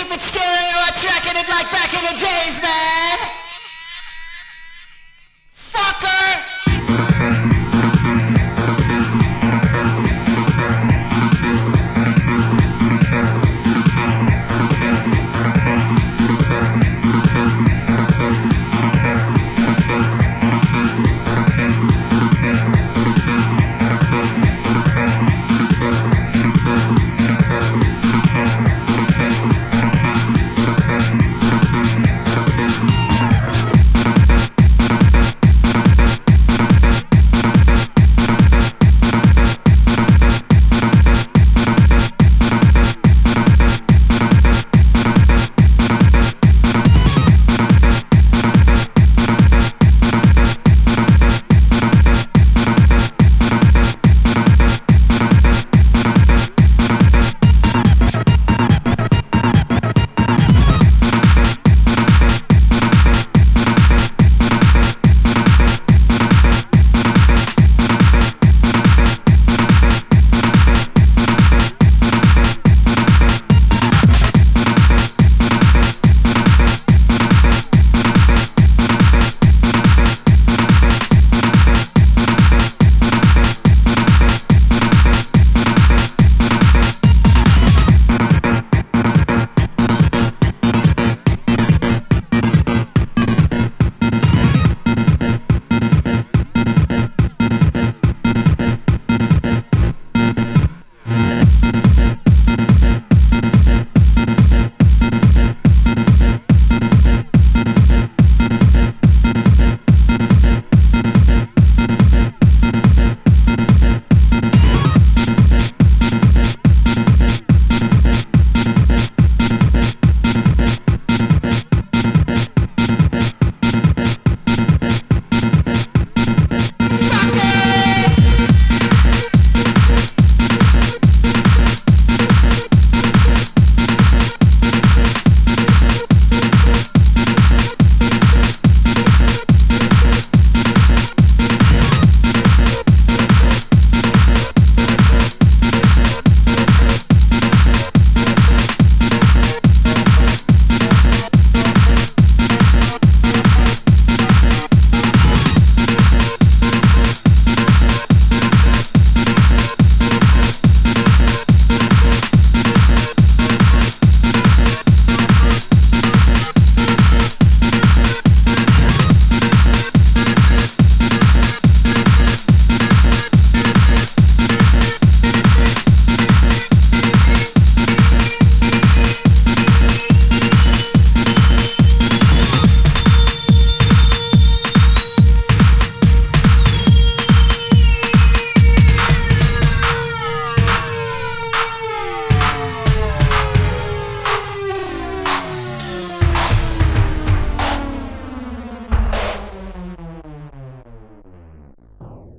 keep it stereo, I tracking it like back in the day.